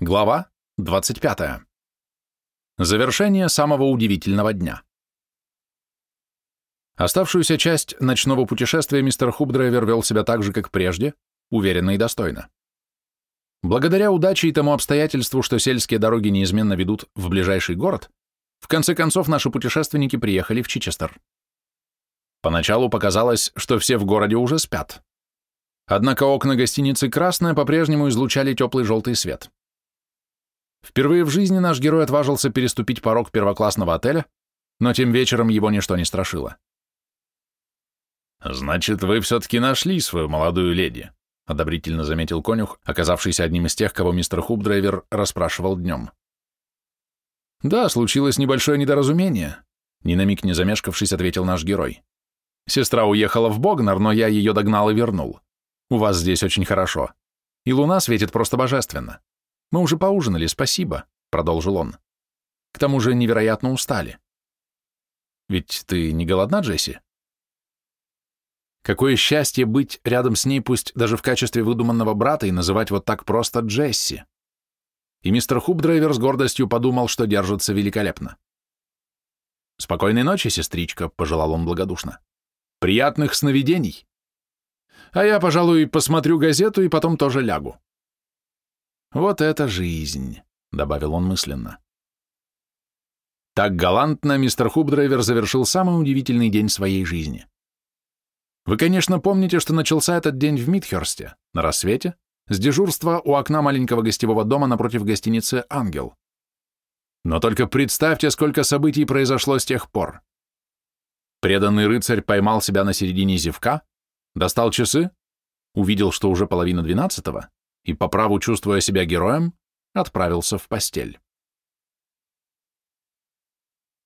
Глава 25. Завершение самого удивительного дня. Оставшуюся часть ночного путешествия мистер Хубдрайвер вел себя так же, как прежде, уверенно и достойно. Благодаря удаче и тому обстоятельству, что сельские дороги неизменно ведут в ближайший город, в конце концов наши путешественники приехали в Чичестер. Поначалу показалось, что все в городе уже спят. Однако окна гостиницы «Красная» по-прежнему излучали теплый желтый свет. Впервые в жизни наш герой отважился переступить порог первоклассного отеля, но тем вечером его ничто не страшило. «Значит, вы все-таки нашли свою молодую леди», — одобрительно заметил конюх, оказавшийся одним из тех, кого мистер Хубдрайвер расспрашивал днем. «Да, случилось небольшое недоразумение», — ни на миг не замешкавшись, ответил наш герой. «Сестра уехала в Богнар, но я ее догнал и вернул. У вас здесь очень хорошо. И луна светит просто божественно. Мы уже поужинали, спасибо, продолжил он. К тому же невероятно устали. Ведь ты не голодна, Джесси? Какое счастье быть рядом с ней, пусть даже в качестве выдуманного брата, и называть вот так просто Джесси. И мистер Хубдрайвер с гордостью подумал, что держится великолепно. «Спокойной ночи, сестричка», — пожелал он благодушно. «Приятных сновидений. А я, пожалуй, посмотрю газету и потом тоже лягу». «Вот это жизнь», — добавил он мысленно. Так галантно мистер Хубдрайвер завершил самый удивительный день своей жизни. Вы, конечно, помните, что начался этот день в Мидхерсте, на рассвете, с дежурства у окна маленького гостевого дома напротив гостиницы «Ангел». Но только представьте, сколько событий произошло с тех пор. Преданный рыцарь поймал себя на середине зевка, достал часы, увидел, что уже половина двенадцатого, и, по праву чувствуя себя героем, отправился в постель.